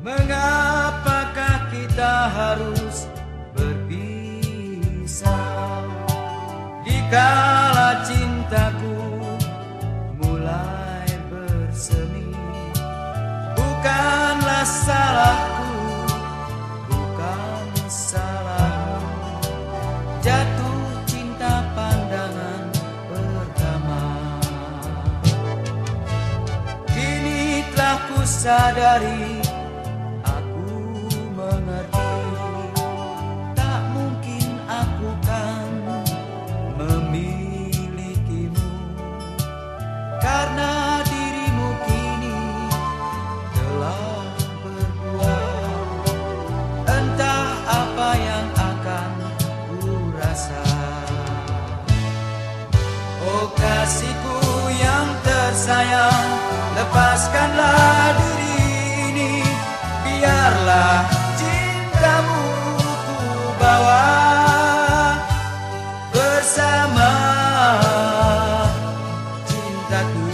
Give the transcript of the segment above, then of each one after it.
Mengapakah kita harus berpisah? Dikala cintaku mulai bersemi Bukanlah salahku, bukan salahmu. Jatuh cinta pandangan pertama. Kini telah ku sadari kasihku yang tersayang. Lepaskanlah diri ini Biarlah cintamu ku bawa Bersama. Cintaku.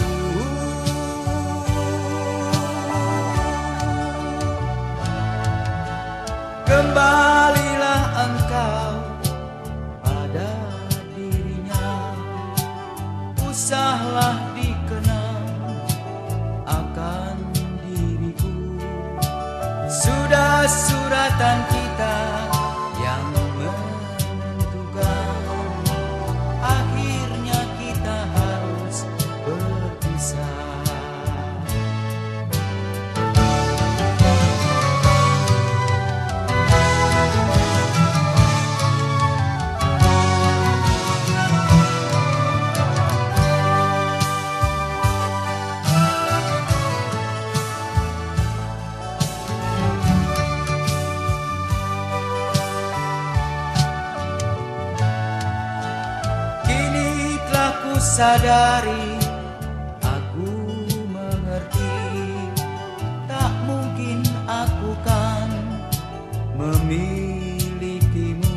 Kembalilah usahlah dikenang akan diriku. Sudah suratan kita sadari Aku mengerti. Tak mungkin aku kan Memilikimu.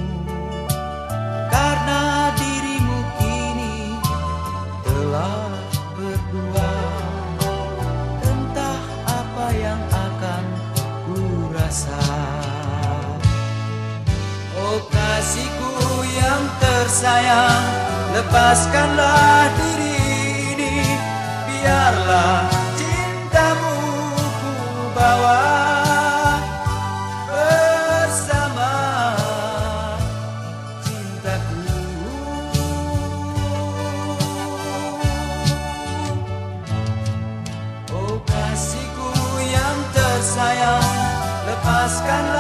Karena dirimu kini Telah berdua. Entah apa yang akan ku rasa Oh kasihku yang tersayang Lepaskanlah diri ini Biarlah cintamu ku bawa Bersama. Cintaku. Oh kasihku yang tersayang Lepaskanlah